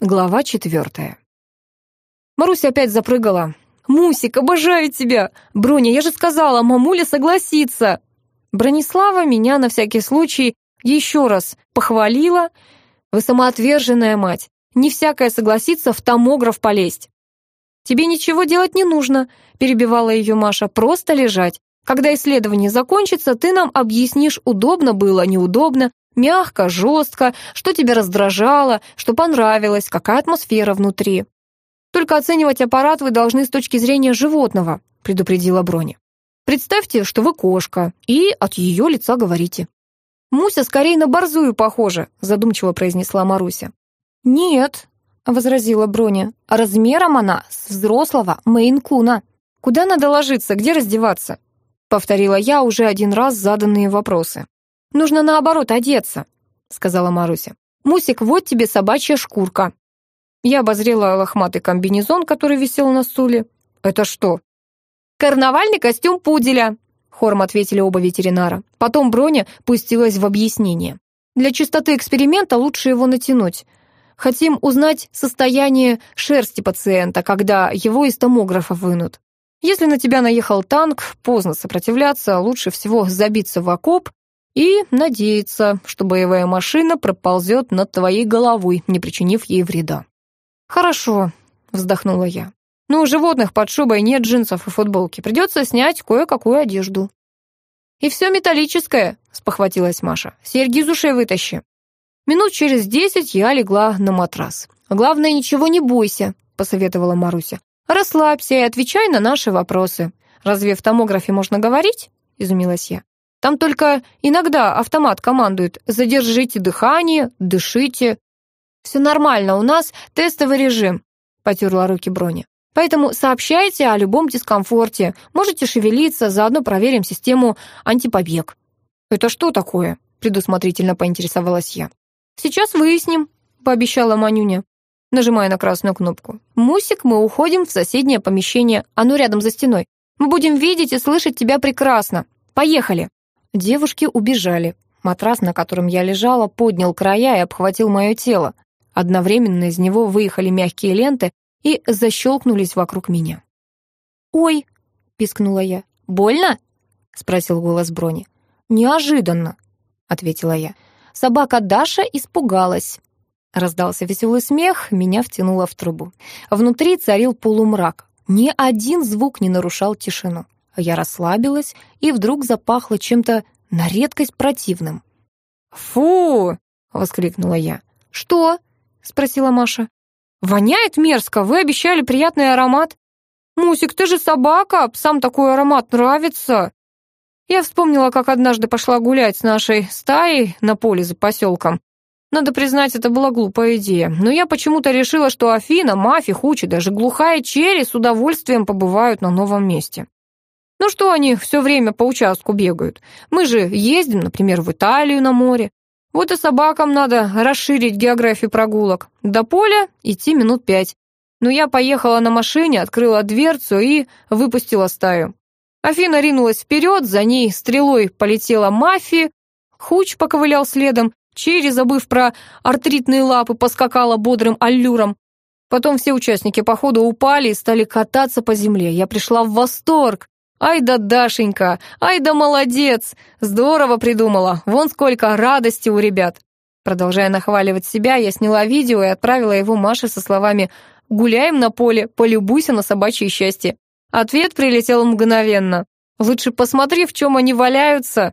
Глава четвертая. Маруся опять запрыгала. «Мусик, обожаю тебя! Броня, я же сказала, мамуля согласится!» Бронислава меня на всякий случай еще раз похвалила. «Вы самоотверженная мать, не всякая согласится в томограф полезть». «Тебе ничего делать не нужно», — перебивала ее Маша, — «просто лежать. Когда исследование закончится, ты нам объяснишь, удобно было, неудобно, Мягко, жестко, что тебя раздражало, что понравилось, какая атмосфера внутри. Только оценивать аппарат вы должны с точки зрения животного, предупредила Броня. Представьте, что вы кошка, и от ее лица говорите. «Муся скорее на борзую похожа», задумчиво произнесла Маруся. «Нет», — возразила Броня, «размером она с взрослого мейн-куна. Куда надо ложиться, где раздеваться?» Повторила я уже один раз заданные вопросы. Нужно наоборот одеться», — сказала Маруся. «Мусик, вот тебе собачья шкурка». Я обозрела лохматый комбинезон, который висел на стуле. «Это что?» «Карнавальный костюм пуделя», — хором ответили оба ветеринара. Потом Броня пустилась в объяснение. «Для чистоты эксперимента лучше его натянуть. Хотим узнать состояние шерсти пациента, когда его из томографа вынут. Если на тебя наехал танк, поздно сопротивляться, лучше всего забиться в окоп и надеяться, что боевая машина проползет над твоей головой, не причинив ей вреда. «Хорошо», — вздохнула я. «Но у животных под шубой нет джинсов и футболки. Придется снять кое-какую одежду». «И все металлическое», — спохватилась Маша. «Серьги из ушей вытащи». Минут через десять я легла на матрас. «Главное, ничего не бойся», — посоветовала Маруся. «Расслабься и отвечай на наши вопросы». «Разве в томографе можно говорить?» — изумилась я. Там только иногда автомат командует «задержите дыхание», «дышите». «Все нормально, у нас тестовый режим», — потерла руки Броня. «Поэтому сообщайте о любом дискомфорте. Можете шевелиться, заодно проверим систему антипобег». «Это что такое?» — предусмотрительно поинтересовалась я. «Сейчас выясним», — пообещала Манюня, нажимая на красную кнопку. «Мусик, мы уходим в соседнее помещение, оно рядом за стеной. Мы будем видеть и слышать тебя прекрасно. Поехали!» Девушки убежали. Матрас, на котором я лежала, поднял края и обхватил мое тело. Одновременно из него выехали мягкие ленты и защелкнулись вокруг меня. «Ой!» — пискнула я. «Больно?» — спросил голос Брони. «Неожиданно», — ответила я. Собака Даша испугалась. Раздался веселый смех, меня втянуло в трубу. Внутри царил полумрак. Ни один звук не нарушал тишину. Я расслабилась, и вдруг запахло чем-то на редкость противным. «Фу!» — воскликнула я. «Что?» — спросила Маша. «Воняет мерзко, вы обещали приятный аромат». «Мусик, ты же собака, псам такой аромат нравится». Я вспомнила, как однажды пошла гулять с нашей стаей на поле за поселком. Надо признать, это была глупая идея. Но я почему-то решила, что Афина, Мафи, Хучи, даже глухая Черри с удовольствием побывают на новом месте. Ну что они все время по участку бегают? Мы же ездим, например, в Италию на море. Вот и собакам надо расширить географию прогулок. До поля идти минут пять. Но я поехала на машине, открыла дверцу и выпустила стаю. Афина ринулась вперед, за ней стрелой полетела мафия, Хуч поковылял следом, Черри, забыв про артритные лапы, поскакала бодрым аллюром. Потом все участники похода упали и стали кататься по земле. Я пришла в восторг. «Ай да Дашенька! Ай да молодец! Здорово придумала! Вон сколько радости у ребят!» Продолжая нахваливать себя, я сняла видео и отправила его Маше со словами «Гуляем на поле, полюбуйся на собачье счастье». Ответ прилетел мгновенно. «Лучше посмотри, в чем они валяются!»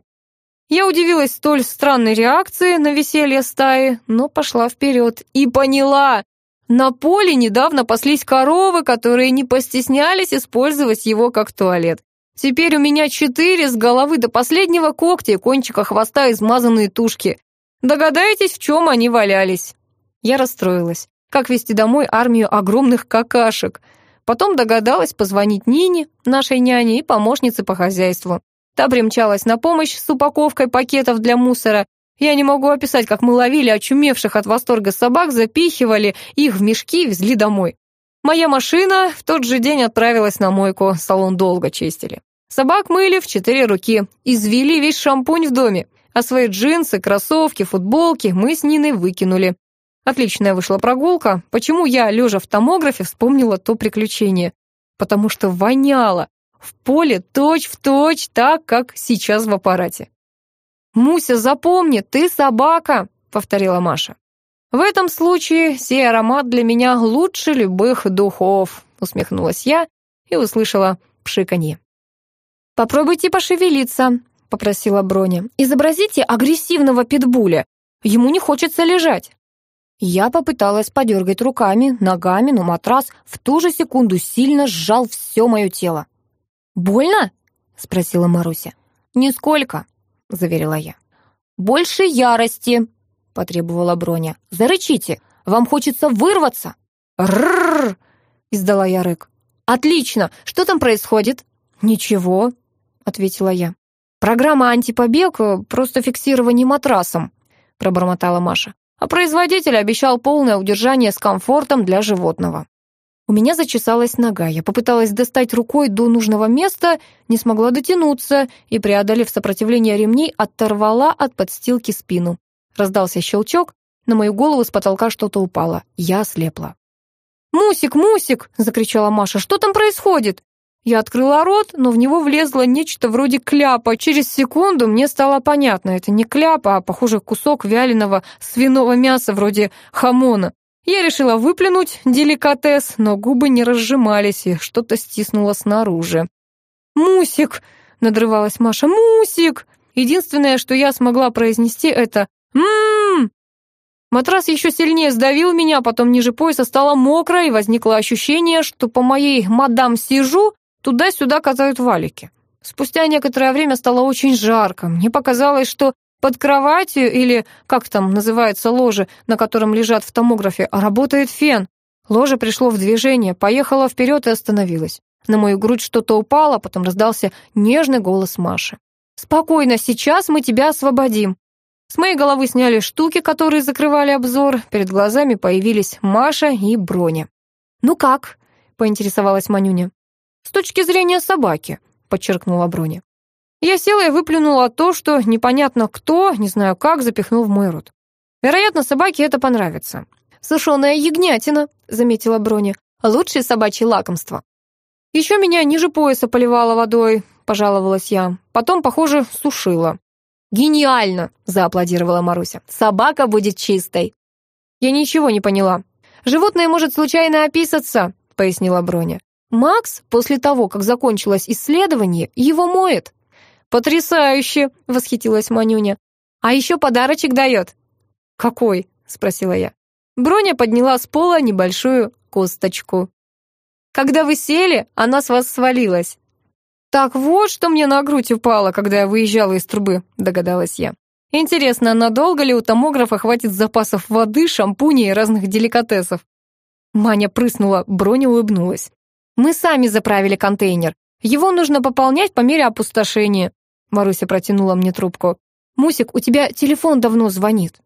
Я удивилась столь странной реакции на веселье стаи, но пошла вперед и поняла. На поле недавно паслись коровы, которые не постеснялись использовать его как туалет. Теперь у меня четыре с головы до последнего когтя и кончика хвоста измазанные тушки. Догадаетесь, в чем они валялись?» Я расстроилась. Как вести домой армию огромных какашек? Потом догадалась позвонить Нине, нашей няне и помощнице по хозяйству. Та примчалась на помощь с упаковкой пакетов для мусора. Я не могу описать, как мы ловили очумевших от восторга собак, запихивали их в мешки и везли домой. Моя машина в тот же день отправилась на мойку, салон долго чистили. Собак мыли в четыре руки, извели весь шампунь в доме, а свои джинсы, кроссовки, футболки мы с Ниной выкинули. Отличная вышла прогулка. Почему я, лежа в томографе, вспомнила то приключение? Потому что воняло. В поле точь-в-точь так, как сейчас в аппарате. «Муся, запомни, ты собака!» — повторила Маша. «В этом случае сей аромат для меня лучше любых духов», — усмехнулась я и услышала пшиканье. «Попробуйте пошевелиться», — попросила Броня. «Изобразите агрессивного питбуля. Ему не хочется лежать». Я попыталась подергать руками, ногами, но матрас в ту же секунду сильно сжал все мое тело. «Больно?» — спросила Маруся. «Нисколько», — заверила я. «Больше ярости», — потребовала Броня. «Зарычите, вам хочется вырваться». «Ррррр!» — издала я рык. «Отлично! Что там происходит?» «Ничего», — ответила я. «Программа антипобег — просто фиксирование матрасом», — пробормотала Маша а производитель обещал полное удержание с комфортом для животного. У меня зачесалась нога, я попыталась достать рукой до нужного места, не смогла дотянуться и, преодолев сопротивление ремней, оторвала от подстилки спину. Раздался щелчок, на мою голову с потолка что-то упало, я ослепла. «Мусик, Мусик!» — закричала Маша. «Что там происходит?» Я открыла рот, но в него влезло нечто вроде кляпа. Через секунду мне стало понятно, это не кляпа, а, похоже, кусок вяленого свиного мяса вроде хамона. Я решила выплюнуть деликатес, но губы не разжимались, и что-то стиснуло снаружи. «Мусик!» — надрывалась Маша. «Мусик!» Единственное, что я смогла произнести, это «Ммм!». Матрас еще сильнее сдавил меня, потом ниже пояса стало мокро, и возникло ощущение, что по моей «мадам сижу» Туда-сюда катают валики. Спустя некоторое время стало очень жарко. Мне показалось, что под кроватью или, как там называется, ложе, на котором лежат в томографе, работает фен. Ложе пришло в движение, поехало вперед и остановилось. На мою грудь что-то упало, потом раздался нежный голос Маши. «Спокойно, сейчас мы тебя освободим». С моей головы сняли штуки, которые закрывали обзор. Перед глазами появились Маша и Броня. «Ну как?» — поинтересовалась Манюня. «С точки зрения собаки», — подчеркнула Броня. Я села и выплюнула то, что непонятно кто, не знаю как, запихнул в мой рот. Вероятно, собаке это понравится. «Сушеная ягнятина», — заметила Броня. «Лучшее собачье лакомство». «Еще меня ниже пояса поливала водой», — пожаловалась я. Потом, похоже, сушила. «Гениально!» — зааплодировала Маруся. «Собака будет чистой». Я ничего не поняла. «Животное может случайно описаться», — пояснила Броня. Макс, после того, как закончилось исследование, его моет. «Потрясающе!» — восхитилась Манюня. «А еще подарочек дает». «Какой?» — спросила я. Броня подняла с пола небольшую косточку. «Когда вы сели, она с вас свалилась». «Так вот, что мне на грудь упало, когда я выезжала из трубы», — догадалась я. «Интересно, надолго ли у томографа хватит запасов воды, шампуней и разных деликатесов?» Маня прыснула, Броня улыбнулась. Мы сами заправили контейнер. Его нужно пополнять по мере опустошения. Маруся протянула мне трубку. «Мусик, у тебя телефон давно звонит».